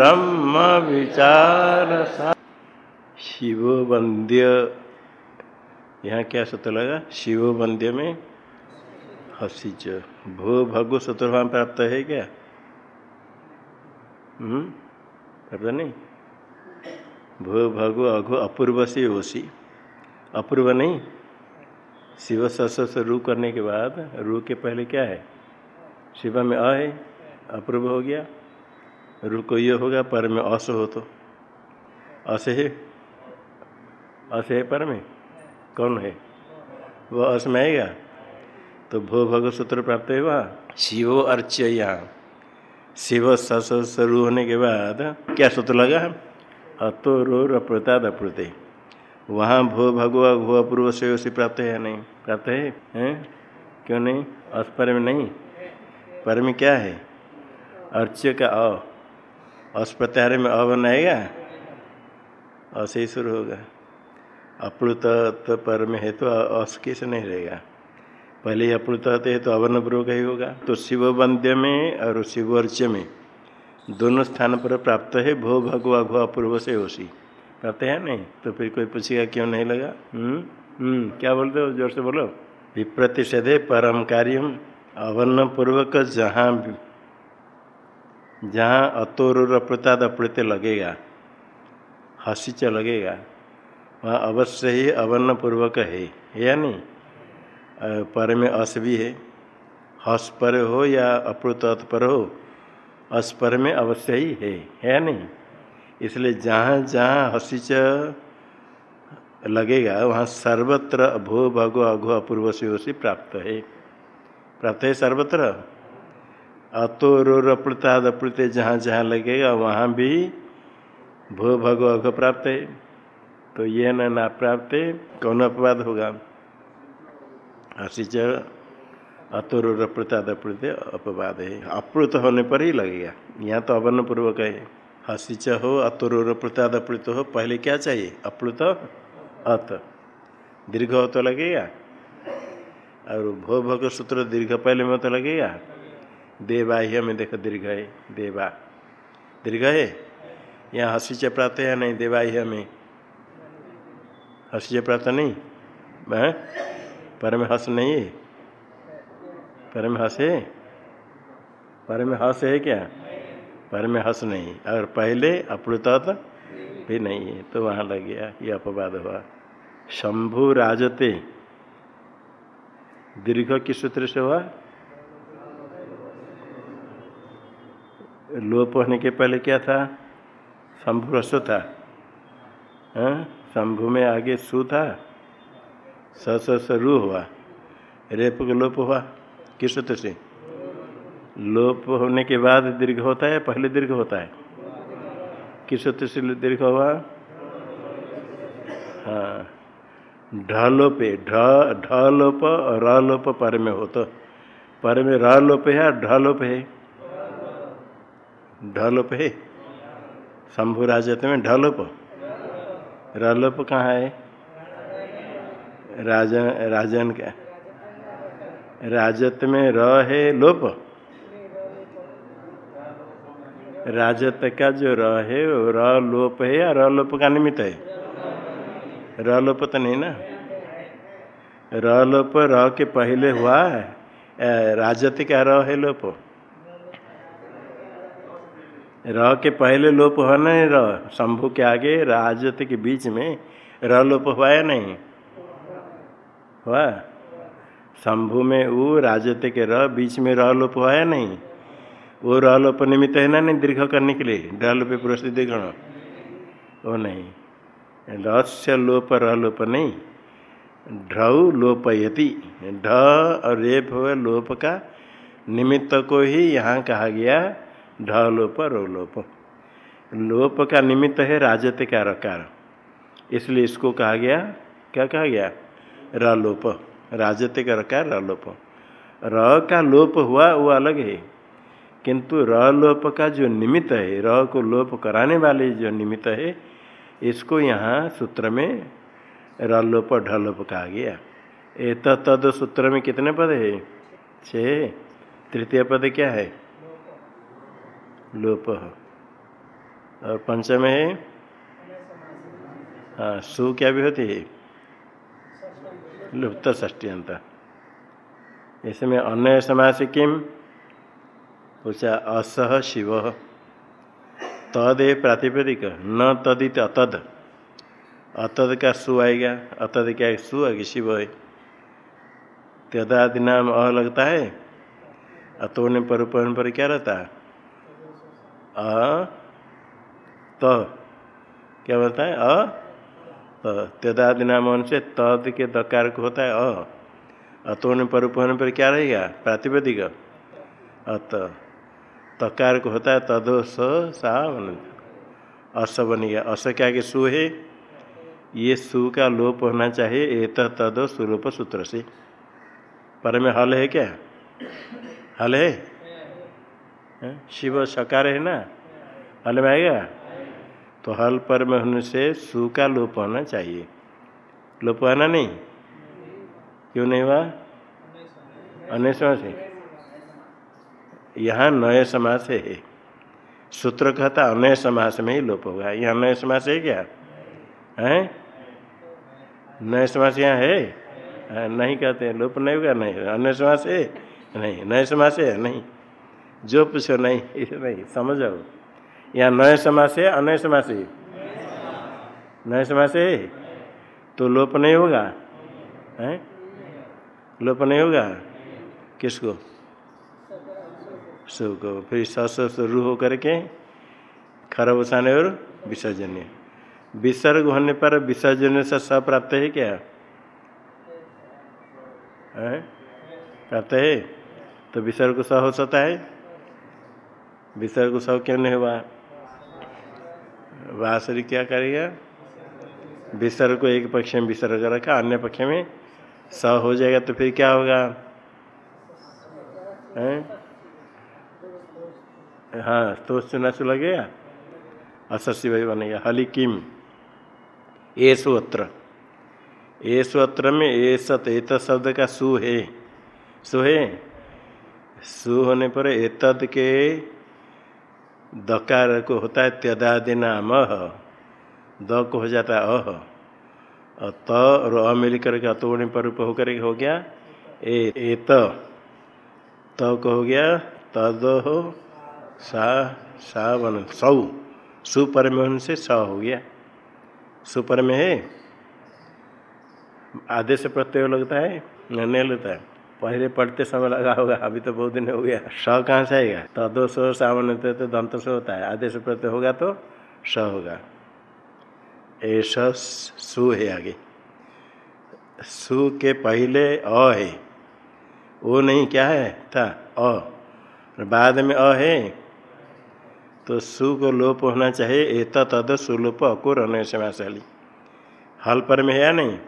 ब्रह्म विचार शिव वंद्य। यहाँ क्या सूत्र लगा? शिव वंद्य में हसीच भू भगु सूत्रभान प्राप्त है क्या? हम्म प्राप्त नहीं? भू भगु अघु अपूर्व से ओसी अपूर्व नहीं? शिव सस रू करने के बाद रू के पहले क्या है? शिव में अ है, अपूर्व हो गया। रू को ये होगा पर में अस हो तो। अस है? अस है पर में? कौन है? वह अस में आएगा? तो भो भग सूत्र प्राप्त है हुआ शिव अर्च्य। यहाँ शिव सस रू होने के बाद क्या सूत्र लगा? अतो रो रप्रताद अप्रते। वहाँ भो भगवा भो अपूर्व से उसी प्राप्त है या नहीं? प्राप्त है? हैं? क्यों नहीं? अस्पर में नहीं। पर में क्या है? अर्च्य का अ। अस प्रत्याहार में अवन आएगा असे शुरू होगा अप्लुत तो पर में है तो अस कैसे नहीं रहेगा पहले ही अप्लुत है तो अवन पूर्वक ही होगा। तो शिव वंद्य में और शिवर्च्य में दोनों स्थान पर प्राप्त है। भो भगवा भो अपूर्व से ओसी प्राप्त है नहीं? तो फिर कोई पूछेगा क्यों नहीं लगा? हम्म? हम्म? क्या बोलते हो? ज़ोर से बोलो। विप्रतिषेधे परम कार्यम अवर्ण पूर्वक जहाँ जहाँ अतोर अप्रताद अप्रत लगेगा हसीच लगेगा वहाँ अवश्य ही अवर्ण पूर्वक है या नहीं? पर में अस भी है। हस पर हो या अप्रुत पर हो, अस पर में अवश्य ही है। है नहीं? इसलिए जहाँ जहाँ हसीच लगेगा, वहाँ सर्वत्र भो भगो अघो अपूर्व से प्राप्त है। प्राप्त है सर्वत्र? अतो रो रप्रताद अप्रते जहाँ जहाँ लगेगा, वहाँ भी भो भगो अघ प्राप्त है। तो ये न ना प्राप्त कौन अपवाद होगा? हसीच अतुर रप्रताद अप्रत अपवाद है। अप्रुत होने पर ही लगेगा। यहाँ तो अवर्ण पूर्वक है। हसीच हो अतुर प्रताद अप्रुत हो, पहले क्या चाहिए? अप्लुत, अत। दीर्घ हो तो लगेगा। और भो भग सूत्र दीर्घ पहले में तो लगेगा। देवाह्य में देखो दीर्घ है देवा। दीर्घ है यहाँ हसीच प्राप्त है, नहीं, देवाह्य में। हसीच प्राप्त नहीं? है? पर में हस नहीं? है पर में हंस है? पर में हंस है क्या? पर में हंस नहीं। अगर पहले अप्लुत भी नहीं है तो वहाँ लग गया, ये अपवाद हुआ। शंभु राजते। दीर्घ किस सूत्र से हुआ? लोप होने के पहले क्या था? शंभु रस था। शंभु में आगे सु था। स स रू हुआ। रेप का लोप हुआ। किस सूत्र से? लोप होने के बाद दीर्घ होता है पहले दीर्घ होता है? किस सूत्र से दीर्घ हुआ? हाँ। ढलोपे ढ ढलोप रलोप पर में हो तो। पर में रलोप है ढलोप है? ढलोप है। शंभु राजत में ढलोप। रलोप कहाँ है? राजन राजन का। राजत में र है लोप। राजत का जो र है, वो र लोप है, या र लोप का निमित्त है? र लोप तो नहीं ना? र लोप र के पहले हुआ है राजत का र है लोप। र के पहले लोप हुआ नहीं र शंभु के आगे राजत के बीच में र लोप हुआ या नहीं? हुआ। शंभु में वो राजत के र बीच में र लोप हुआ या नहीं? वो र लोप निमित्त है ना नहीं दीर्घ करने के लिए? ढल पे प्रसिद्ध गण। वो नहीं। रस्य लोप र लोप नहीं। ढऊ लोपयति। ढ और रेप हुआ लोप का निमित्त को ही यहाँ कहा गया। ढ लोप रो लोप का निमित्त है राजत का रकार इसलिए इसको कहा गया, क्या कहा गया? र लोप राजत का रकार र लोप र का लोप हुआ, वो अलग है। किंतु र लोप का जो निमित्त है, र को लोप कराने वाले जो निमित्त है, इसको यहाँ सूत्र में र लोप ढ लोप कहा गया। एत तद सूत्र में कितने पद है? छः। तृतीय पद क्या है? लोप। और पंचम है? हाँ सु क्या भी होती है? लुप्त ष्टियंत इसमें अन्य समास किम? पूछा असह शिव। तद है प्रातिपदिक, न तदित अतद। अतद का सु आएगा, अतद क्या सु आगे शिव है। तदादि नाम अ लगता है? अतोने पर क्या रहता है? अ तो। क्या बोलता है? अ तो। तदादि नाम से तद के दकार को होता है अ। अतोने पर पर क्या रहेगा प्रातिपदिक। अत तकार को होता है तदो स, सा अस बन गया अस क्या के सु है। ये सु का लोप होना चाहिए। एत तद, सुलोप, सूत्र से। पर में हल है क्या? हल है? शिव सकार है ना? हल में आएगा? तो हल पर में होने से सु का लोप होना चाहिए। लोप आना नहीं? क्यों नहीं हुआ? अन्य समास है। यहाँ नए समास है। सूत्र कहता अन्य समास में ही लोप होगा। यहाँ नए समास है क्या? है? नए समास यहाँ है? नहीं कहते लोप नहीं होगा, नहीं अन्य समास है? नहीं। नए समास है? नहीं। जो पूछो नहीं नहीं समझो यहाँ नए समास है, अन्य समास नए समास है? तो लोप नहीं होगा? है? लोप नहीं होगा? किसको? सु को फिर सस रू हो करके खरब उसाने और विसर्जन विसर्ग होने पर विसर्जन से स प्राप्त है क्या? प्राप्त है? तो विसर्ग स हो सकता है? विसर्ग को स क्यों नहीं हुआ? वासरी क्या करेगा विसर्ग को एक पक्ष में विसर्ग रखा, अन्य पक्ष में स हो जाएगा तो फिर क्या होगा? है? हाँ तो चुना चुला गया? असस्य भाई बनेगा। हली किम? एसोत्र एसोत्र में एसत एत शब्द का सु है। सु है? सु होने पर एतद के दकार को होता है त्यदादि नाम अह द को हो जाता है अह। त और अ मिल करके अतोड़ने पर रूप होकर हो गया ए ए त। तो को हो गया तद हो सा सा बन सौ। सुपर में से स हो गया। सुपर में है आदेश प्रत्यय लगता है नहीं लगता है। पहले पढ़ते समय लगा होगा अभी तो बहुत दिन हो गया। स कहाँ से आएगा? तदो सो सामान्य तो दंत से होता है आदेश प्रत्यय होगा तो स होगा। ऐसा सु है आगे। सु के पहले अ है। वो नहीं क्या है? था अ। बाद में अ है। तो सु को लोप होना चाहिए एत तद सुलोप अकुर अनय समाशाली हल। पर में है या नहीं?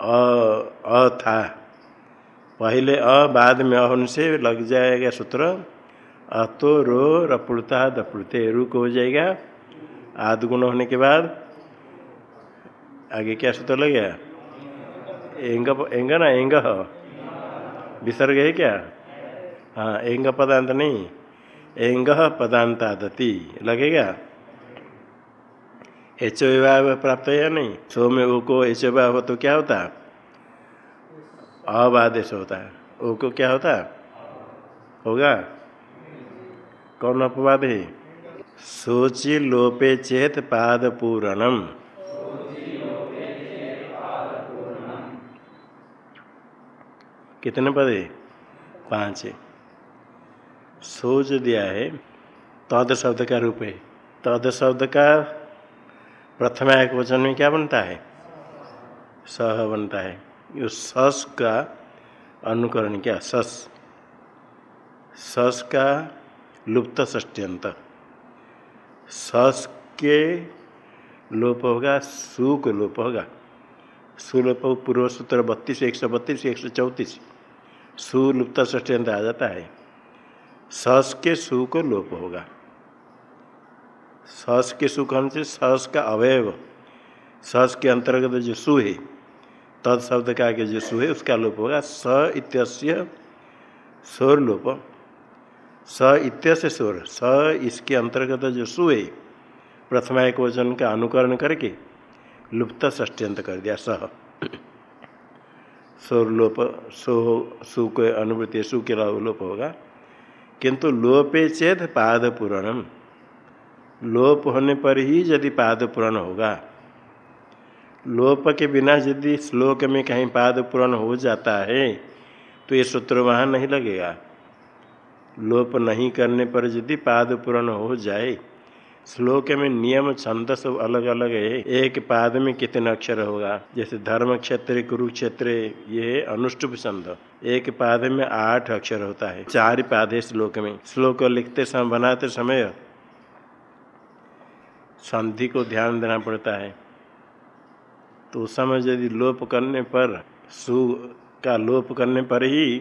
अ था। पहले अ, बाद में अन से लग जाएगा सूत्र। अतो, रो रपुड़ता दपुड़ते रू को हो जाएगा। आध गुण होने के बाद आगे क्या सूत्र लग गया? एंग एंग ना, एंग विसर्ग है क्या? हाँ एंग पदांत नहीं। एंग पदांतादति। लगेगा? एच विभाव प्राप्त है या नहीं? सो में ओ को एच विभाव तो क्या होता? अब आदेश होता है। ओ को क्या होता होगा? कौन अपवाद है? सोचि लोपे चेत पाद पूरणम। कितने पद है? पाँच सोच दिया है, तद शब्द का रूप है। तद शब्द का प्रथम एक वचन में क्या बनता है? सह बनता है। सस का अनुकरण क्या? सस। सस का लुप्त ष्ट्यंत सस के लोप होगा, सु को लोप होगा। सुलोप पूर्व सूत्र बत्तीस, एक सौ बत्तीस, एक सौ चौंतीस। सुलुप्त ष्ट्यंत आ जाता है। सस के सु को लोप होगा। सस के सु कौन से? सस का अवयव। सस के अंतर्गत जो सु है तद शब्द का आगे जो सु है उसका लोप होगा। स इत्यस्य स्वर लोप। स इत्यस्य स्वर। स इसके अंतर्गत जो सु है प्रथमा एक वचन का अनुकरण करके लुप्त षष्ट्यंत कर दिया। सह लोप, सो सु के अनुवृत्ति सु के लोप होगा। किंतु लोपे चेत पाद पूरणम। लोप होने पर ही यदि पाद पूरण होगा लोप के बिना यदि श्लोक में कहीं पाद पूरण हो जाता है तो ये सूत्र वहाँ नहीं लगेगा। लोप नहीं करने पर यदि पाद पूरण हो जाए, श्लोक में नियम छंद सब अलग अलग है। एक पाद में कितने अक्षर होगा? जैसे धर्म क्षेत्र, कुरुक्षेत्र, ये अनुष्टुप छंद। एक पाद में आठ अक्षर होता है, चार पाद है श्लोक में। श्लोक लिखते समय बनाते समय संधि को ध्यान देना पड़ता है। तो उस समय यदि लोप करने पर, सु का लोप करने पर ही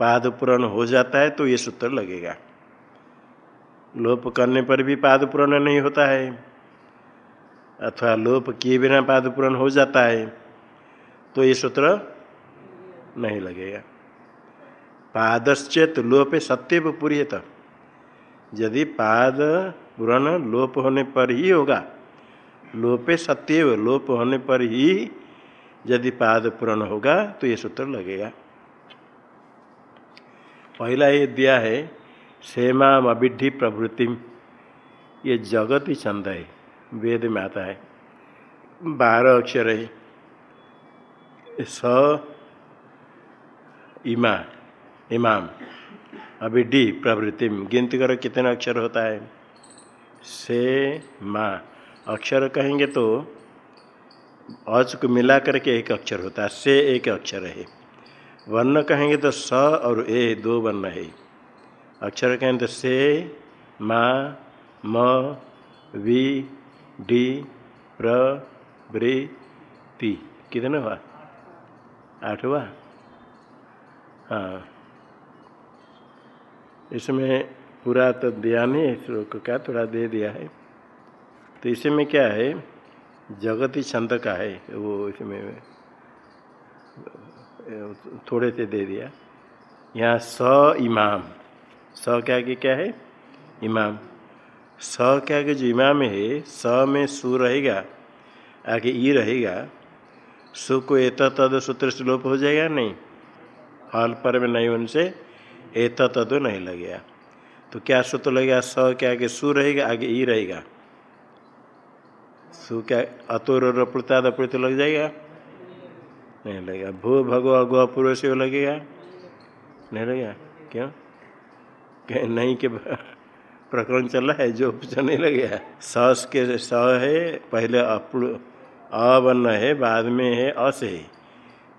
पाद पूरण हो जाता है तो ये सूत्र लगेगा। लोप करने पर भी पाद पूर्ण नहीं होता है, अथवा लोप किए बिना पाद पूर्ण हो जाता है तो ये सूत्र नहीं लगेगा। पादश्चेत लोपे सत्यव पूरी यदि पाद पूर्ण लोप होने पर ही होगा लोपे सत्यव, लोप होने पर ही यदि पाद पूर्ण होगा तो ये सूत्र लगेगा। पहला ये दिया है, सेमाम अभिधि प्रवृत्तिम ये जगत ही छंद है, वेद में आता है। बारह अक्षर है। स, इमा, इमाम अभिधि प्रवृत्तिम गिनती करो कितने अक्षर होता है। से, माँ। अक्षर कहेंगे तो अच को मिला करके एक अक्षर होता है, से एक अक्षर है। वर्ण कहेंगे तो स और ए दो वर्ण है। अक्षर कहें तो से, मा, म, वी, डी प्र ब्रे, ती। कितने हुआ? आठ हुआ? हाँ। इसमें पूरा तो दिया नहीं श्लोक का थोड़ा दे दिया है? तो इसमें क्या है? जगती छंद का है, वो इसमें, थोड़े से दे दिया। यहाँ स इमाम। स क्या के क्या है? इमाम। स क्या के जो इमाम है, स में सु रहेगा, आगे ई रहेगा। सु को एत तद सूत्र से लोप हो जाएगा, नहीं। हल पर में नहीं उनसे एत तद नहीं लगेगा। तो क्या सूत्र लगेगा? स क्या के सु रहेगा, आगे ई रहेगा। सु क्या अतुर रपुड़ता दपुड़ित लग जाएगा नहीं लगेगा भू भगो अगो अपूर्व से लगेगा नहीं लगेगा क्यों नहीं के प्रकरण चल रहा है जो नहीं लगे सस के स है पहले अवर्ण है बाद में है अस है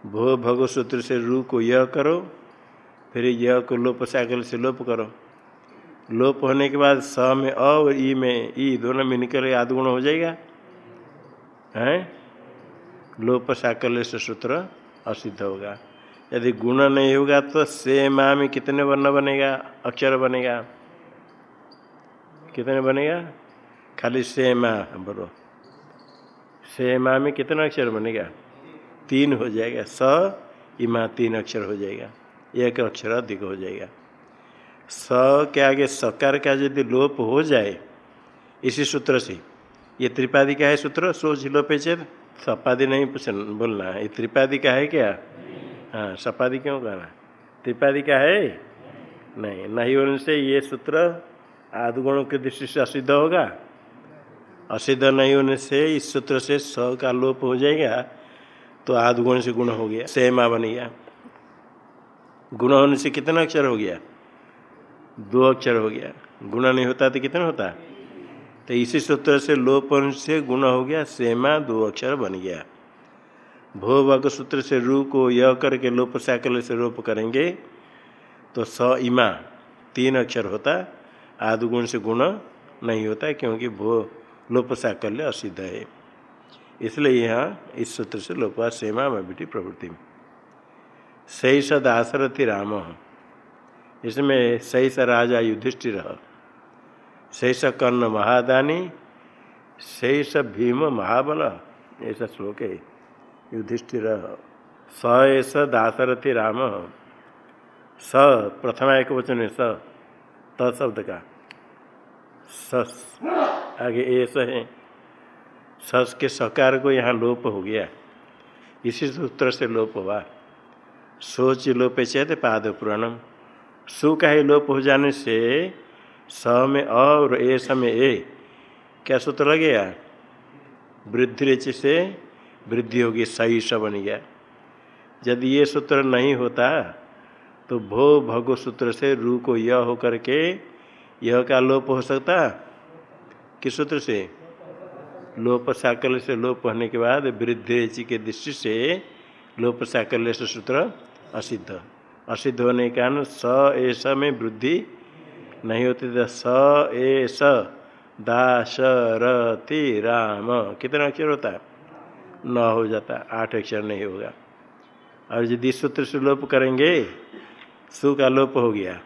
भो भगो सूत्र से रू को यह करो फिर यह को लोप साइकिल से लोप करो लोप होने के बाद स में अ और ई में ई दोनों में निकल आध गुण हो जाएगा हैं? लोप साकल्य सूत्र असिद्ध होगा। यदि गुण नहीं होगा तो से माँ में कितने वर्ण बनेगा? अक्षर बनेगा। कितने बनेगा? खाली से माँ बोलो। से माँ में कितना अक्षर बनेगा? तीन हो जाएगा। स, इमा तीन अक्षर हो जाएगा। एक अक्षर अधिक हो जाएगा। स के आगे सकार का यदि लोप हो जाए, इसी सूत्र से ये त्रिपादी का है सूत्र? सोच लोपे चेत सपादी नहीं बोलना ये त्रिपादी का है क्या? हाँ सपादी क्यों कहना त्रिपादी का है? नहीं नहीं होने से ये सूत्र आदगुणों की दृष्टि से असिद्ध होगा? असिद्ध नहीं होने से इस सूत्र से स का लोप हो जाएगा तो आदगुण से गुण हो गया। सेमा बन गया गुण होने से कितना अक्षर हो गया? दो अक्षर हो गया। गुण नहीं होता तो कितना होता? तो इसी सूत्र से लोप से गुण हो गया, सेमा दो अक्षर बन गया। भो भग सूत्र से रू को यह करके लोप साकल से लोप करेंगे तो स इमा, तीन अक्षर होता आदि से गुण नहीं होता क्योंकि भो, लोप साकल्य असिद्ध है। इसलिए यहाँ इस सूत्र से लोपा, सेमा बेटी प्रवृत्ति। सही स दासरथी राम। इसमें सही स राजा युधिष्ठिर स कर्ण महादानी स भीम महाबल, ऐसा श्लोक है। युधिष्ठिर, स एस दासरथी राम। स, प्रथमा एक वचन है स तत्शब्द का। सस आगे ऐसा है। सस के सकार को यहाँ लोप हो गया। इसी सूत्र से लोप हुआ। सोच लोप चेत पाद पुराणम। सु का ही लोप हो जाने से स में अ और ए समय ए। क्या सूत्र लगेगा वृद्धि रेच से वृद्धि होगी सही स बन गया। यदि ये सूत्र नहीं होता तो भो भगो सूत्र से रू को यह होकर के यह का लोप हो सकता? किस सूत्र से? लोप साकल्य से लोप होने के बाद वृद्धि के दृष्टि से लोप साकल्य से सूत्र असिद्ध। असिद्ध होने के कारण स एस में वृद्धि नहीं होती तो स एस दाशरथी राम। कितना अक्षर होता है? न हो जाता, आठ अक्षर नहीं होगा। और यदि सूत्र से लोप करेंगे, सु का लोप हो गया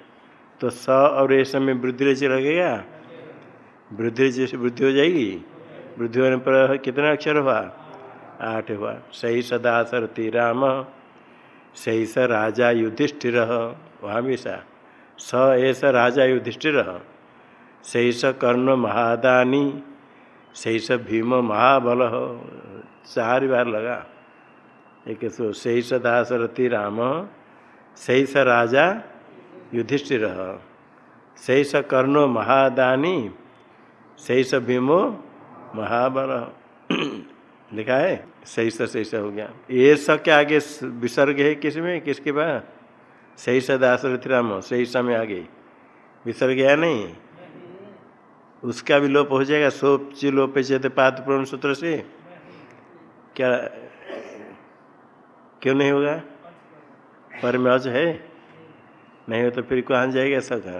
तो स और एस में वृद्धि से लगेगा? वृद्धि से वृद्धि हो जाएगी? वृद्धि होने पर कितना अक्षर हुआ? आठ हुआ। सही सदा सरती राम, सही स राजा युधिष्ठिर, वहाँ भी सा स ऐसा राजा युधिष्ठिर स कर्ण महादानी स भीम महाबल। चार बार लगा। एक सही स दासरथी राम स राजा युधिष्ठिर। स कर्णो महादानी स भीमो महाबल। लिखा है? सही स हो गया। ये स के आगे विसर्ग है किसमें? किसके बाद सही स दासरथी राम सही समय आ गई। विसर गया नहीं उसका भी लोप हो जाएगा, सोप ची लोप चेत पात पूर्ण सूत्र से। क्या, क्यों नहीं होगा? पर में है। नहीं हो तो फिर कहाँ जाएगा सका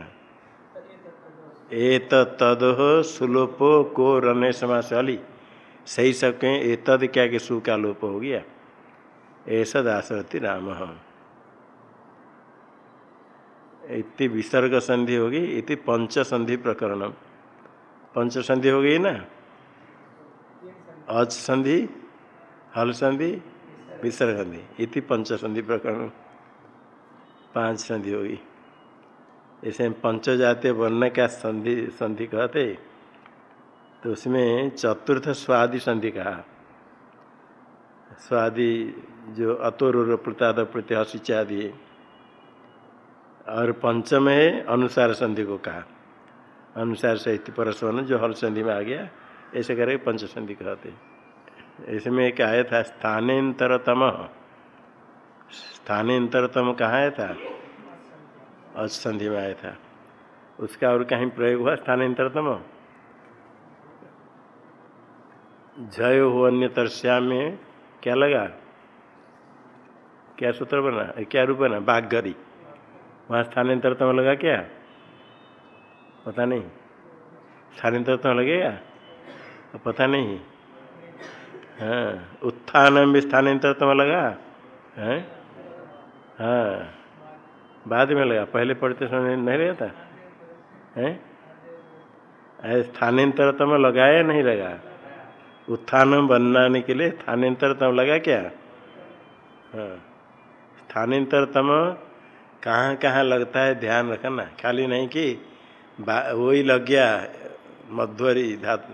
ए तदो सुलोपो को रने समास वाली सही सब कहें ए तद क्या कि सु का लोप हो गया। ऐसा दासरथी राम इति विसर्ग संधि होगी, इति पंच संधि प्रकरण। पंच संधि हो गई ना? अच संधि हल संधि विसर्ग संधि इति पंच संधि प्रकरण। पाँच संधि होगी। ऐसे पंच जातीय वर्ण का संधि संधि कहते तो उसमें चतुर्थ स्वादि संधि कहा। स्वादि जो अतोर प्रताद प्रत्याशिचादि और पंचम है, अनुसार संधि को कहा। अनुसार सहित परस्वन जो हल संधि में आ गया, ऐसे करके पंच संधि कहते ऐसे में एक आया था, स्थानेतरतम। स्थानेतरतम कहाँ आया था? अच संधि में आया था। उसका और कहीं प्रयोग हुआ, स्थानांतरतम? जय हो अन्य तरस्या में क्या लगा? क्या सूत्र बना? क्या रूप बना? बाघरी वहाँ स्थानांतरतम लगा क्या? पता नहीं। स्थानांतरतम लगेगा? पता नहीं। हाँ उत्थान में स्थानांतरतम लगा? है? हाँ। बाद में लगा, पहले पढ़ते समय नहीं लगा था? है? स्थानांतरतम लगाया नहीं लगा। उत्थान बनाने के लिए स्थानांतर स्थानांतरतम लगा क्या? हाँ। स्थानांतरतम कहाँ कहाँ लगता है ध्यान रखना। खाली नहीं कि वही लग गया, मध्वरी, धातु,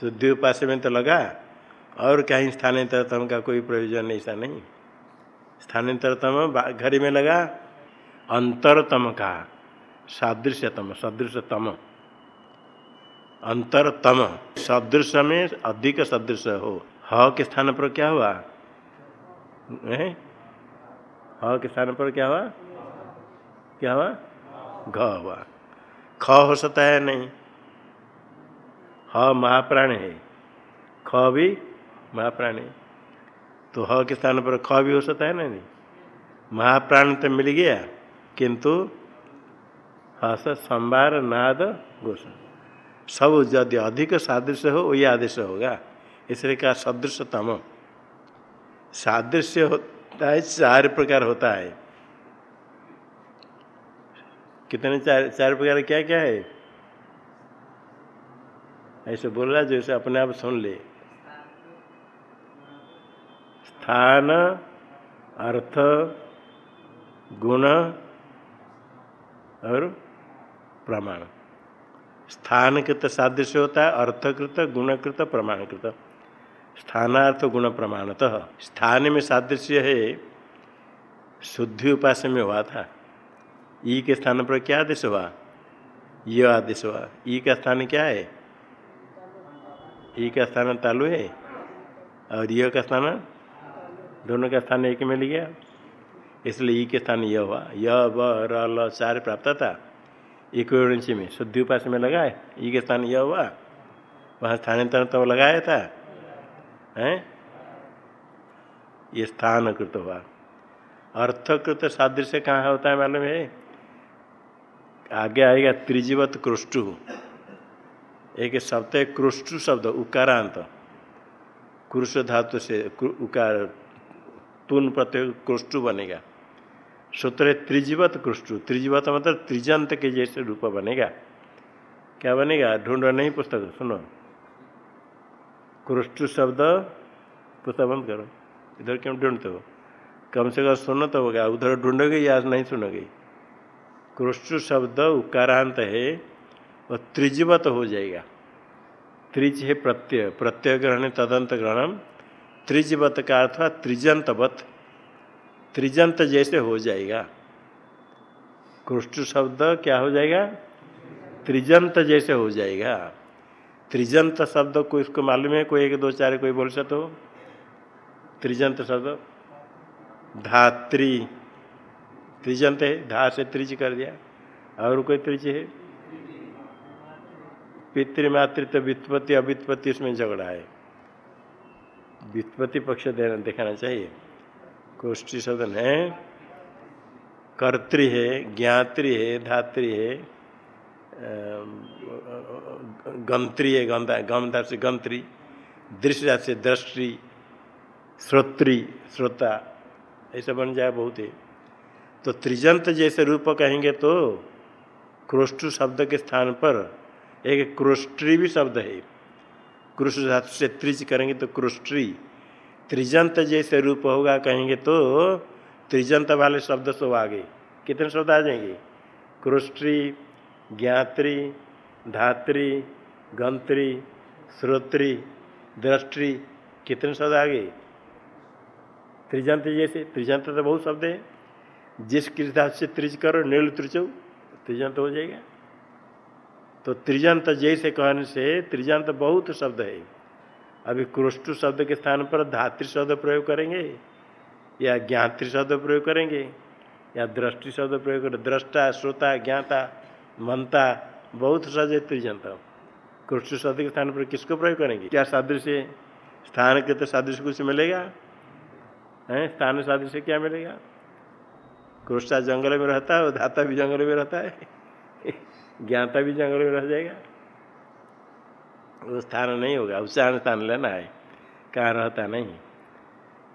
शुद्धि उपास में तो लगा, और कहीं स्थानांतरतम का कोई प्रयोजन ऐसा नहीं। स्थानांतरतम घड़ी में लगा, अंतरतम का, सादृश्यतम सदृशतम अंतरतम, सदृश में अधिक सदृश हो। ह के स्थान पर क्या हुआ? है? ह के स्थान पर क्या हुआ? क्या हुआ? घ हुआ। ख हो सकता है नहीं। ह महाप्राण है। ख भी महाप्राण। है तो ह के स्थान पर ख भी हो सकता है ना नहीं? महाप्राण तो मिल गया, किंतु हस, संभार, नाद, घोष। सब यदि अधिक सादृश्य हो, वही आदेश होगा। इसलिए क्या सदृशतम। सादृश्य होता है चार प्रकार होता है। कितने चार चार प्रकार क्या क्या है? ऐसे बोल रहा जैसे अपने आप सुन ले। स्थान, अर्थ, गुण और प्रमाण। स्थानकृत सादृश्य होता है अर्थकृत गुणकृत प्रमाणकृत स्थानार्थ गुण प्रमाणतः स्थान में सादृश्य है, शुद्धि उपास में हुआ था। ई के स्थान पर क्या आदेश हुआ? ये आदेश हुआ। ई का स्थान क्या है? ई का स्थान तालु है। और य का स्थान? दोनों का स्थान एक में मिल गया। इसलिए ई के स्थान यह हुआ। य चार प्राप्त था। एक में, शुद्धि उपास में लगा है। ई के स्थान यह हुआ। वहाँ स्थानांतरण तो लगाया था। हैं? ये स्थान कृत हुआ। अर्थकृत सादृश्य कहाँ होता है मालूम है? आगे आएगा त्रिजीवत क्रुष्टु। एक शब्द है क्रुष्टु शब्द, उकारांत। क्रुष धातु से उकार, तुन प्रत्यय क्रुष्टु बनेगा। सूत्र है त्रिजीवत क्रुष्टु। त्रिजीवत मतलब त्रिजंत के जैसे रूप बनेगा। क्या बनेगा? ढूंढ नहीं पुस्तक, सुनो। क्रुष्टु शब्द पुस्तक बंद करो। इधर क्यों ढूंढते हो? कम से कम सुनो तो होगा। उधर ढूंढोगे या नहीं सुनोगे? क्रुष्टु शब्द उकारांत है और त्रिजवत हो जाएगा। त्रिज है प्रत्यय। प्रत्यय ग्रहण तदंत ग्रहण त्रिजवत का अर्थ त्रिजंतवत। त्रिजंत जैसे हो जाएगा। क्रुष्ट शब्द क्या हो जाएगा? त्रिजंत जैसे हो जाएगा। त्रिजंत शब्द को इसको मालूम है? कोई एक, दो, चार, कोई बोल सकते हो? त्रिजंत शब्द? धात्री। त्रिजंत है? धा से त्रिज कर दिया। और कोई त्रिज है? पितृमातृत्व वित्पत्ति अवित्पत्ति इसमें झगड़ा है। वित्पत्ति पक्ष देना, दिखाना चाहिए। कोष्ठी शब्द है। कर्तृ है, ज्ञात्री है, धात्री है। गंत्री है, गंधा गमदा से गंत्री, दृश्य से दृष्टि, श्रोत्री, श्रोता, ऐसा बन जाए बहुत है। तो त्रिजंत जैसे रूप कहेंगे तो क्रोष्टु शब्द के स्थान पर एक क्रोष्ट्री भी शब्द है। क्रुष धातु से त्रिज करेंगे तो क्रोष्ट्री त्रिजंत जैसे रूप होगा कहेंगे तो त्रिजंत वाले शब्द सो आगे। कितने शब्द आ जाएँगे? क्रोष्ट्री ज्ञात्री, धात्री, गंत्री, श्रोत्री, दृष्टि, कितने शब्द आ गए? त्रिजंत जैसे, त्रिजंत तो बहुत शब्द है। जिस कृषि से त्रिज करो, नील त्रिचौ त्रिजंत हो जाएगा। तो त्रिजंत जैसे कहने से त्रिजंत बहुत शब्द है। अभी क्रुष्टु शब्द के स्थान पर धातृ शब्द प्रयोग करेंगे, या ज्ञातृ शब्द प्रयोग करेंगे, या दृष्टि शब्द प्रयोग करें दृष्टा, श्रोता, ज्ञाता मनता बहुत है त्रिजंत क्रुष्टु शब्द के स्थान पर किसको प्रयोग करेंगे? क्या सादृश्य स्थान के तो सादृश्य कुछ मिलेगा? है? स्थान सादृश्य क्या मिलेगा? क्रुष्टा जंगल में रहता है धाता भी जंगल में रहता है। ज्ञाता भी जंगल में रह जाएगा। वो स्थान नहीं होगा। उच्चारण स्थान लेना है। कहाँ रहता नहीं।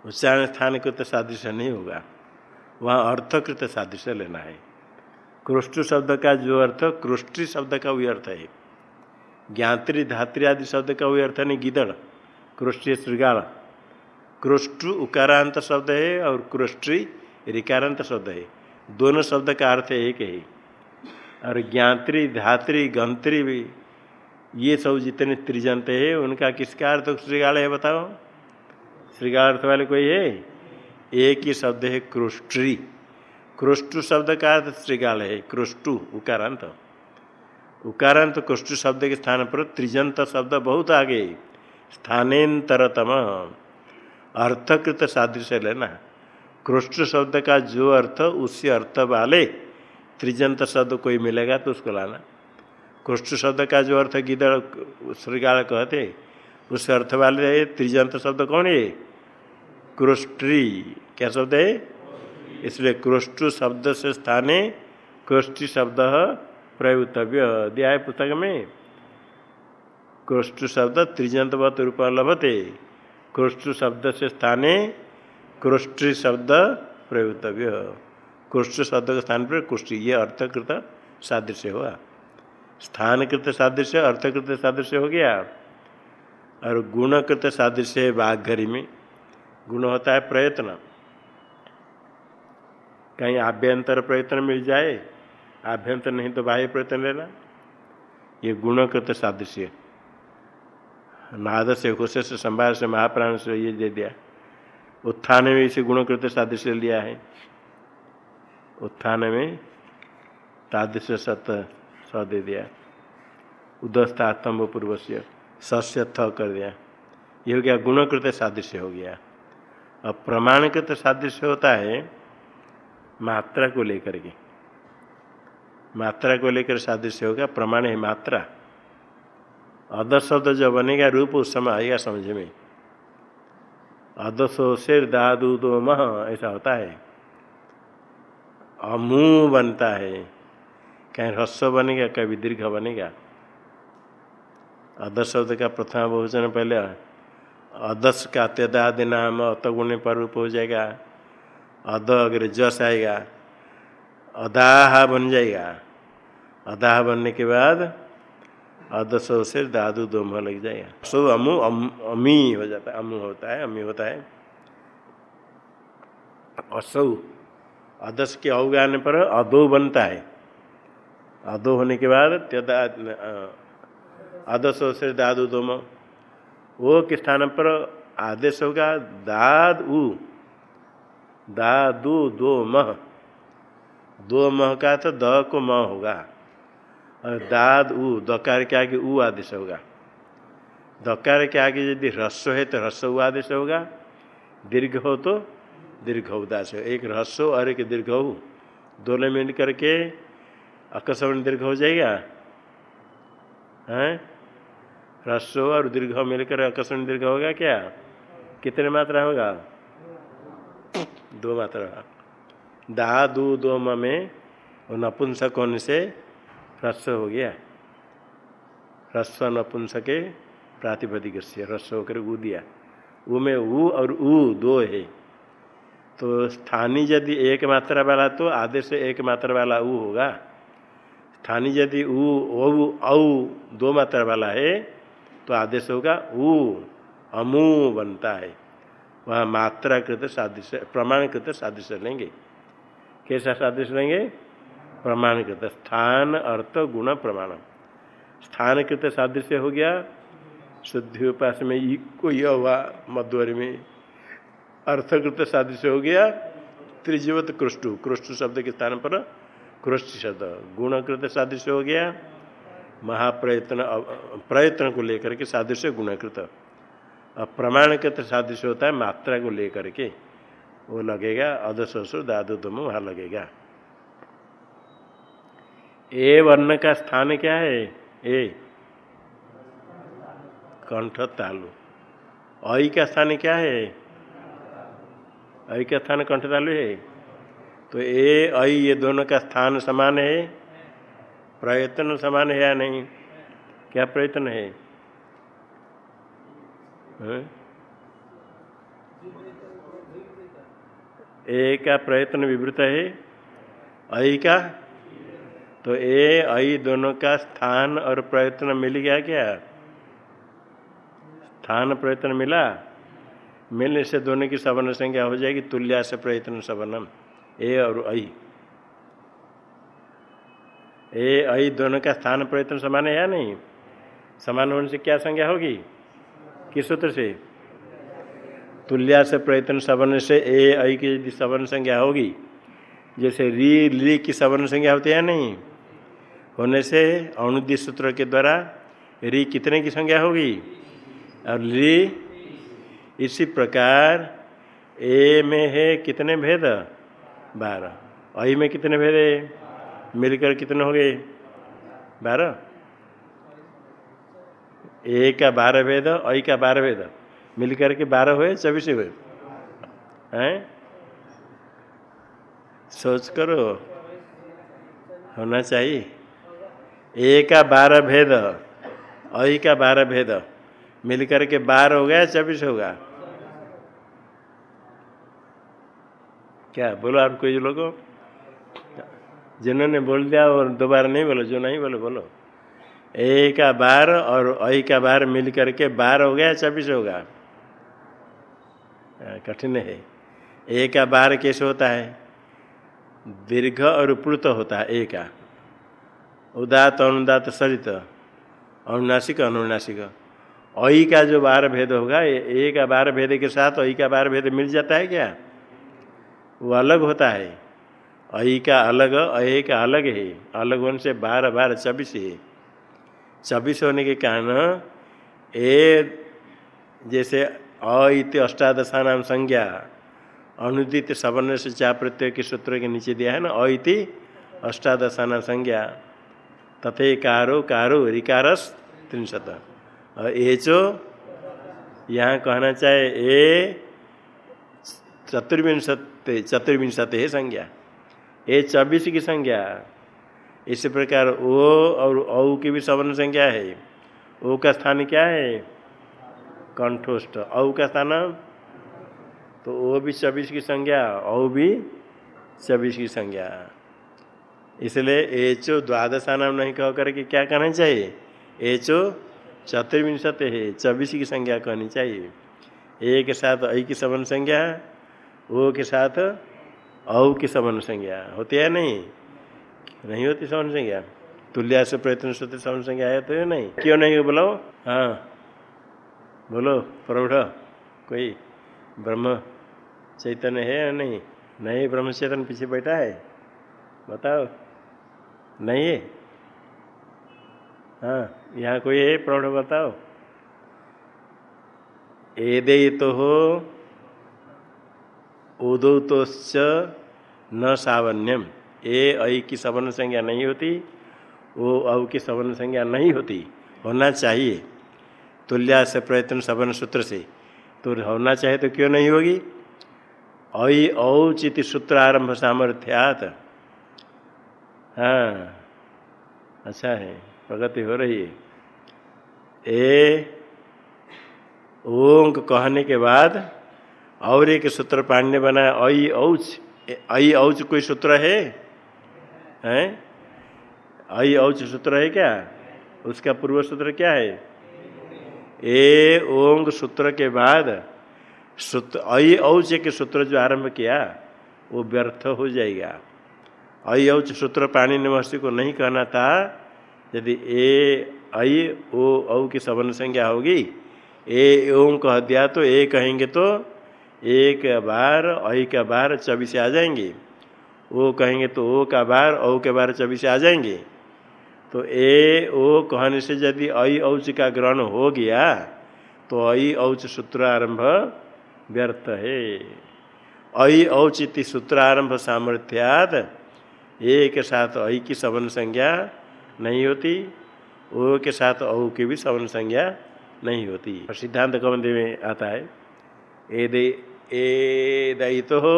उच्चारण स्थान को तो सादृश्य नहीं होगा। वहाँ अर्थकृत सादृश्य लेना है। क्रुष्टु शब्द का जो अर्थ क्रुष्टि शब्द का वही अर्थ है। ज्ञात्री, धात्री आदि शब्द का वही अर्थ नहीं, गिदड़ क्रुष्टि श्रृगाल क्रुष्टु उकारांत शब्द है और क्रुष्टि रिकारांत शब्द है। दोनों शब्द का अर्थ एक है। और ज्ञात्री, धात्री, गंत्री भी, ये सब जितने त्रिजंत है, उनका किसका अर्थ श्रृगाल है बताओ? श्रृगाल अर्थ वाले कोई है? एक ही शब्द है क्रुष्टि क्रुष्टु शब्द का अर्थ श्रृगाल है क्रुष्टु उकारांत। उकारांत क्रुष्टु शब्द के स्थान पर त्रिजंत शब्द बहुत आगे, स्थानेतरतम। अर्थकृत सादृश्य लेना। क्रुष्ट शब्द का जो अर्थ, उसी अर्थ वाले त्रिजंत शब्द कोई मिलेगा तो उसको लाना। कृष्ण शब्द का जो अर्थ गिदड़ श्रृगाल कहते, उस अर्थ वाले त्रिजंत शब्द कौन है? क्रोष्ट्री क्या शब्द है? इसलिए क्रोष्टु शब्द से स्थाने क्रोष्टि शब्द प्रयुतव्य दिया है पुस्तक में क्रोष्टु शब्द त्रिजंतवत रूप लभते। क्रोष्टु शब्द से स्थाने क्रोष्टि शब्द प्रयुतव्य कृष्ण शब्द के स्थान पर कुष्टि ये अर्थकृत सादृश्य हुआ। स्थानकृत सादृश्य, अर्थकृत सादृश्य हो गया। और गुणकृत सादृश्य है बाघरी में। गुण होता है प्रयत्न। कहीं आभ्यंतर प्रयत्न मिल जाए, आभ्यंतर नहीं तो बाह्य प्रयत्न लेना। ये गुणकृत सादृश्य नाद से घोष से संभार से महाप्राण से ये दे दिया। उत्थान में इसे गुणकृत सादृश्य लिया है। उत्थान में तादृश्य सत स दे दिया। उदस्तात्म पूर्व से सस्य थ कर दिया। ये हो गया गुणकृत सादृश्य हो गया। अब प्रमाणकृत सादृश्य होता है मात्रा को लेकर के। मात्रा को लेकर सादृश्य होगा, प्रमाण है मात्रा। अध शब्द जो बनेगा, रूप उस समय आएगा समझ में। अदसो सिर दादू दो मह, ऐसा होता है। अमू बनता है। कहीं ह्रस्व बनेगा, कभी दीर्घ बनेगा। अध शब्द का प्रथम बहुजन पहले अदस का त्यदादि नाम अतगुण पर रूप हो जाएगा। अद अगर जस आएगा। अदाह बन जाएगा। अदाह बनने के बाद अदसो से दादू दोम लग जाएगा। सो अमु अम, अमी हो जाता है अमु होता है अमी होता है। असौ अदस के अवगाने पर अदो बनता है। अदो होने के बाद अदसो से दादू दोम वो के स्थान पर आदेश होगा? दाद उ। दादू दो मह। दो मह का तो द को म होगा। और दाद उ, दकार के आगे उ आदेश होगा। दकार के आगे यदि ह्रस्व है तो ह्रस्व आदेश होगा। दीर्घ हो तो दीर्घ उदास हो। एक ह्रस्व, और एक दीर्घ हो दोनों मिल करके अकस्मण दीर्घ हो जाएगा। हैं? ह्रस्व और दीर्घ मिलकर अकस्मण दीर्घ होगा क्या? कितने मात्रा होगा? दो मात्रा दा दू दो म में नपुंसक होने से ह्रस्व हो गया। ह्रस्व नपुंसके प्रातिपदिक से ह्रस्व होकर ऊ दिया। ऊ में ऊ और ऊ दो है। तो स्थानीय यदि एक मात्रा वाला तो आदेश से एक मात्रा वाला ऊ होगा। स्थानीय यदि ऊ औ औ दो मात्रा वाला है तो आदेश होगा ऊ अमू बनता है। वहाँ मात्रा कृत सादृश्य प्रमाणकृत सादृश्य लेंगे। कैसा सादृश्य लेंगे? प्रमाणकृत स्थान, अर्थ, गुण, प्रमाण। स्थानकृत सादृश्य हो गया। शुद्धि उपास में ई को यह हुआ मध्वरी में। अर्थकृत सादृश्य हो गया। त्रिजीवत कृष्टु। कृष्टु शब्द के स्थान पर कृष्ट शब्द। गुणकृत सादृश्य हो गया। महाप्रयत्न प्रयत्न को लेकर के सादृश्य गुणकृत अब प्रमाणकृत सादृश्य होता है, मात्रा को लेकर के। वो लगेगा, अधससुर, दादु दम वहाँ लगेगा। ए वर्ण का स्थान क्या है? ए। कंठ तालु। ऐ का स्थान क्या है? ऐ का स्थान कंठ तालु है। तो ए, अई, ये दोनों का स्थान समान है? प्रयत्न समान है या नहीं? क्या प्रयत्न है? ए का प्रयत्न विवृत है। अई का? तो ए अई दोनों का स्थान और प्रयत्न मिल गया क्या? स्थान प्रयत्न मिला? मिलने से दोनों की सवर्ण संख्या हो जाएगी तुल्या से प्रयत्न सवर्णम ए और अई ए अई दोनों का स्थान प्रयत्न समान है या नहीं? समान होने से क्या संज्ञा होगी? किस सूत्र से? तुल्या से प्रयत्न सवर्ण से ए अई की सवर्ण संज्ञा होगी, जैसे री, ली की सवर्ण संज्ञा होती है नहीं? होने से अणुदि सूत्र के द्वारा री कितने की संज्ञा होगी? और ली, इसी प्रकार ए में है कितने भेद? बारह। अई में कितने भेद है? मिलकर कितने हो गए? बारह। ए का बारह भेद अई का बारह भेद मिलकर के बारह हुए चौबीस हुए। हैं? सोच करो। होना चाहिए। ए का बारह भेद ऐ का बारह भेद। मिलकर के बारह हो गया चौबीस होगा क्या? बोलो आप कोई लोगों। जिन्होंने बोल दिया और दोबारा नहीं बोलो, जो नहीं बोलो बोलो। ए का बार और ऐ का बार मिल करके बार हो गया चौबीस होगा। कठिन है। ए का बार कैसे होता है? दीर्घ और प्लुत होता है, ए का। उदात अनुदात सरित, अनुनासिक अनुनासिक। ऐ का जो बार भेद होगा, ए का बार भेद के साथ अई का बार भेद मिल जाता है क्या? वो अलग होता है। ऐ का अलग अय का अलग है। अलग होने से बारह बारह चौबीस है। चौबीस होने के कारण ए जैसे अत अष्टादशा नाम संज्ञा, अनुदित सवर्ण से चा प्रत्यय के सूत्र के नीचे दिया है ना अति अष्टादशा नाम संज्ञा तथे कारो कारो रिकारस त्रिशत। एचो यहाँ कहना चाहे ए चतुर्विंशत चतुर्विंशत है संज्ञा। ए चौबीस की संज्ञा। इसी प्रकार ओ और औ की भी सवर्ण संज्ञा है। ओ का स्थान क्या है? कंठोष्ट औ का स्थान? तो ओ भी चौबीस की संज्ञा औ भी चौबीस की संज्ञा इसलिए एचो द्वादशा नाम नहीं कह करके क्या कहना चाहिए? एचो चतुर्विंशत है चौबीस की संज्ञा कहनी चाहिए। ए के साथ ऐ की सवन संज्ञा ओ के साथ औ की सवन संज्ञा होती है नहीं? नहीं होती सवन संज्ञा। तुल्या से प्रयत्न सूत्र सवन संज्ञा आया तो नहीं। क्यों नहीं हो बोलो हाँ। बोलो, प्रौढ़, कोई ब्रह्म चैतन्य है या नहीं? नहीं, ब्रह्म चैतन्य पीछे बैठा है। बताओ। नहीं है? हाँ यहाँ कोई है? प्रौढ़, बताओ। एदे तो हो उदो तो न सावन्यम। ए ऐ की सवर्ण संज्ञा नहीं होती, ओ, औ की सवर्ण संज्ञा नहीं होती, होना चाहिए। तुल्या से प्रयत्न सवर्ण सूत्र से तो होना चाहिए तो क्यों नहीं होगी? ऐ औचित सूत्र आरंभ सामर्थ्यात। हाँ अच्छा है, प्रगति हो रही है। ए, ओंक कहने के बाद, और एक सूत्र ने बनाया, अई, औच अई, औच कोई सूत्र है? हैं? अई औच सूत्र है क्या? उसका पूर्व सूत्र क्या है? ए ओंग सूत्र के बाद सूत्र अई औच के सूत्र जो आरंभ किया, वो व्यर्थ हो जाएगा। अई औच सूत्र पाणी ने महर्षि को नहीं कहना था। यदि ए, आई, ओ, औ की सवर्ण संज्ञा होगी, ए ओम कह दिया तो ए कहेंगे तो एक बार ऐ का बार, चौबीस आ जाएँगे। ओ कहेंगे तो ओ का बार, औ के बार चौबीस आ जाएँगे। तो ए, ओ कहने से यदि ऐ औच का ग्रहण हो गया तो ऐ औच सूत्र आरंभ व्यर्थ है। ऐ औचित सूत्र आरंभ सामर्थ्यात एक साथ ऐ की सवन संज्ञा नहीं होती, ओ के साथ औ की भी सवन संज्ञा नहीं होती। और सिद्धांत कौन में आता है, ए दे, ए दयित हो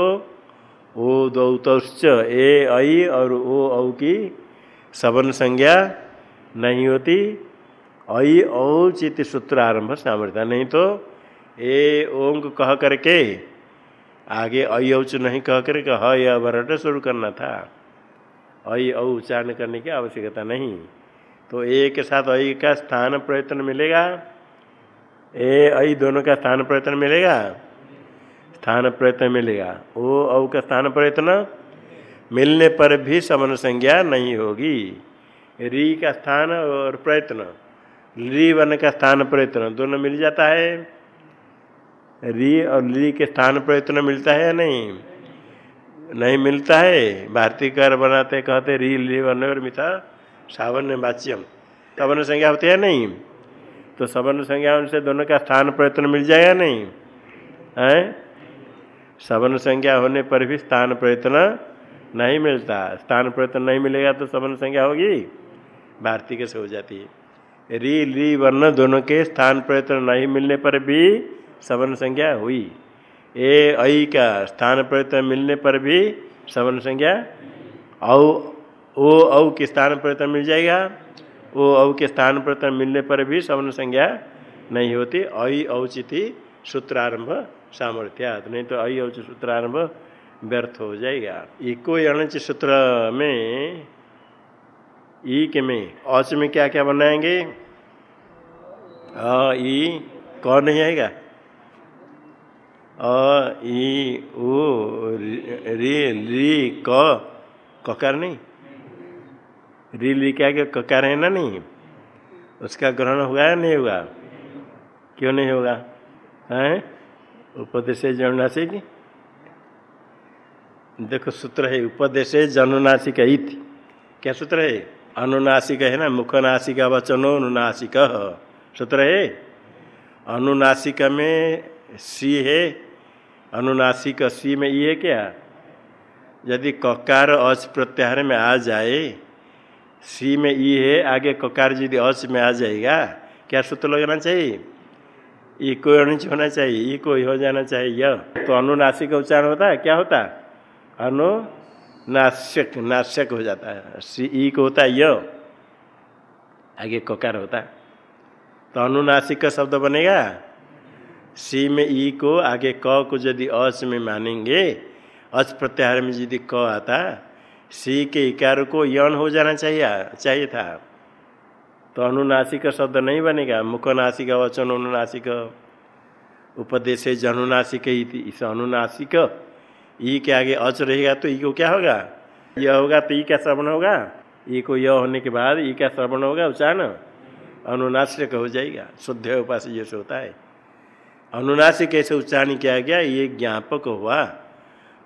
ओ दौतश्च ए ऐ और ओ औ की सवन संज्ञा नहीं होती। ऐ औचित सूत्र आरंभ सामर्थ्य। नहीं तो ए ओंग कह करके आगे ऐ औच नहीं कह करके ह या शुरू करना था। ऐ औ उच्चारण करने की आवश्यकता नहीं। तो ए के साथ ऐ का स्थान प्रयत्न मिलेगा। ए ऐ दोनों का स्थान प्रयत्न मिलेगा। स्थान प्रयत्न मिलेगा ओ औ का स्थान प्रयत्न मिलने पर भी समन संज्ञा नहीं होगी। री का स्थान और प्रयत्न री वन का स्थान प्रयत्न दोनों मिल जाता है। री और ली के स्थान प्रयत्न मिलता है या नहीं? नहीं मिलता है। भारतीय कर बनाते कहते री, ली, वन और मिथा सावर्ण वाच्यम। सवर्ण संज्ञा होती है नहीं? तो सवर्ण संज्ञा उनसे दोनों का स्थान प्रयत्न मिल जाएगा नहीं? है? सवर्ण संज्ञा होने पर भी स्थान प्रयत्न नहीं मिलता। स्थान प्रयत्न नहीं मिलेगा तो सवर्ण संज्ञा होगी? भारतीय कैसे हो जाती है। री, ली, वर्ण दोनों के स्थान प्रयत्न नहीं मिलने पर भी सवर्ण संज्ञा हुई। ए, ऐ का स्थान प्रयत्न मिलने पर भी सवर्ण संज्ञा औ, ओ, औ के स्थान प्रयत्न मिल जाएगा। ओ, औ के स्थान प्रयत्न मिलने पर भी सवर्ण संज्ञा नहीं होती। ऐ, औचिति सूत्रारंभ सामर्थ्यात नहीं तो ऐ सूत्र आरंभ व्यर्थ हो जाएगा। इको अणच सूत्र में, ई के में औच में क्या क्या बनाएँगे? अ ई, कौन नहीं आएगा? अ ई, उ, री क, ककार नहीं। री लिखा के ककार है ना नहीं? उसका ग्रहण होगा या नहीं होगा क्यों नहीं होगा? है? उपदेश जनुनासिक? देखो, सूत्र है उपदेश जनुनासिक क्या सूत्र है? अनुनासिक है ना? मुखनासिक वचनो अनुनासिक। सूत्र है? अनुनासिक में सी है। अनुनासिक सी में ये है क्या? यदि ककार अच प्रत्याहार में आ जाए, सी में ई है, आगे ककार यदि अच में आ जाएगा, क्या सूत्र लगाना चाहिए? ई कोई होना चाहिए कोई हो जाना चाहिए। यह तो अनुनासिक उच्चारण होता है? क्या होता है? अनुनाश्यक नाश्यक हो जाता है। ई को होता है य। आगे ककार होता है। तो अनुनासिक का शब्द बनेगा? सी में ई को, आगे क को यदि अच में मानेंगे, अच प्रत्याहार में यदि क आता, सी के इकार को यन हो जाना चाहिए चाहिए था। तो अनुनासिक शब्द नहीं बनेगा। मुखनासिक वचन अनुनासिक। उपदेश जनुनासिक इस अनुनासिक, ई के आगे अच रहेगा तो ई को क्या होगा? यह होगा तो ई का श्रवण होगा। ई को यह होने के बाद ई का श्रवण होगा, उच्चारण। अनुनासिक हो जाएगा। शुद्ध उपास जैसे होता है। अनुनासिक कैसे उच्चारण किया गया, ये ज्ञापक हुआ।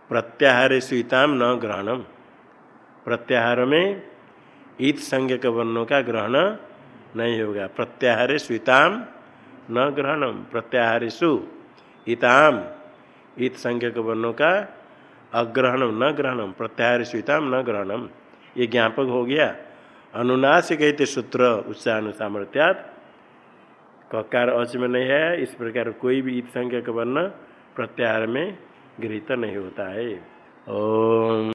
प्रत्याहार स्वीताम न ग्रहणम। प्रत्याहार में ईत संज्ञक वर्णों का ग्रहण नहीं होगा। प्रत्याहार स्वीताम न ग्रहणम। प्रत्याहारेशु इताम ईत संज्ञक वर्णों का अग्रहणम न ग्रहणम। प्रत्याहार स्वीताम न ग्रहणम। ये ज्ञापक हो गया। अनुनाश कहते सूत्र उच्चारण सामर्थ्यात ककार अच में नहीं है। इस प्रकार कोई भी ईत संज्ञक वर्ण प्रत्याहार में गृहित नहीं होता है। ओम।